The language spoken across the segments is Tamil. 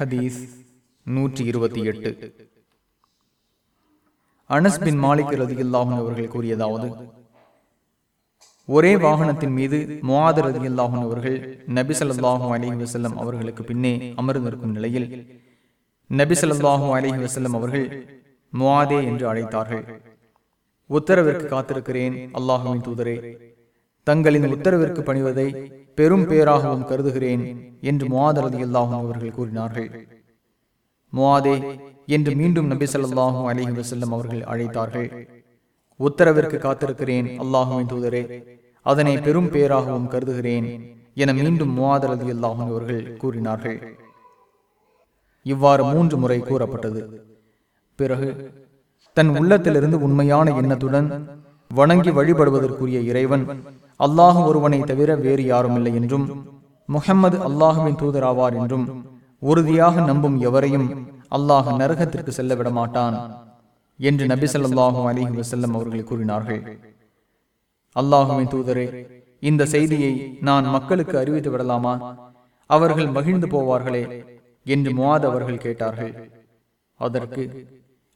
ஹதீஸ் நூற்றி இருபத்தி எட்டு. அனஸ் பின் மாலிக் ரதியுல்லாஹன் அவர்கள் கூறியதாவது ஒரே வாகனத்தின் மீது முவாத ரதியுல்லாஹன் அவர்கள் நபி ஸல்லல்லாஹு அலஹி வசல்லம் அவர்களுக்கு பின்னே அமர்ந்திருக்கும் நிலையில் நபி ஸல்லல்லாஹு அலஹி வசல்லம் அவர்கள் முவாதே என்று அழைத்தார்கள். உத்தரவிற்கு காத்திருக்கிறேன் அல்லாஹுவின் தூதரே. தங்களின் உத்தரவிற்கு பணிவதை பெரும் பேராகவும் கருதுகிறேன் என்று முவாத ரதியுல்லாஹும் அவர்கள் கூறினார்கள். முவாதே என்று மீண்டும் நபி சொல்லாஹும் அலிஹி வசல்லம் அவர்கள் அழைத்தார்கள். உத்தரவிற்கு காத்திருக்கிறேன் அல்லாஹுவின் தூதரே. அதனை பெரும் பேராகவும் கருதுகிறேன் என மீண்டும் முவாத ரதியுல்லாஹும் அவர்கள் கூறினார்கள். இவ்வாறு மூன்று முறை கூறப்பட்டது. பிறகு தன் உள்ளத்திலிருந்து உண்மையான எண்ணத்துடன் வணங்கி வழிபடுவதற்குரிய இறைவன் அல்லாஹ் ஒருவனை தவிர வேறு யாருமில்லை என்றும் முகம்மது அல்லாஹுவின் தூதராவார் என்றும் உறுதியாக நம்பும் எவரையும் அல்லாஹ் நரகத்திற்கு செல்ல விட மாட்டான் என்று நபி சொல்லாஹும் அலிஹி வசல்லம் அவர்கள் கூறினார்கள். அல்லாஹுவின் தூதரே இந்த செய்தியை நான் மக்களுக்கு அறிவித்து விடலாமா? அவர்கள் மகிழ்ந்து போவார்களே என்று முவாத் அவர்கள் கேட்டார்கள். அதற்கு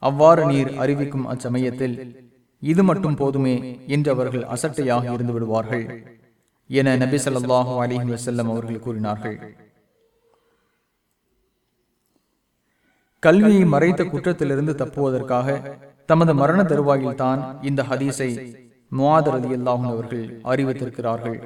அவ்வாறு நீர் அறிவிக்கும் அச்சமயத்தில் இது மட்டும் போதுமே என்று அவர்கள் அசட்டையாக இருந்து விடுவார்கள் என நபி சொல்லாஹு அலிஹி வசல்லம் அவர்கள் கூறினார்கள். கல்வியை மறைத்த குற்றத்திலிருந்து தப்புவதற்காக தமது மரண தருவாயில் தான் இந்த ஹதீஸை முவாதரதி அவர்கள் அறிவித்திருக்கிறார்கள்.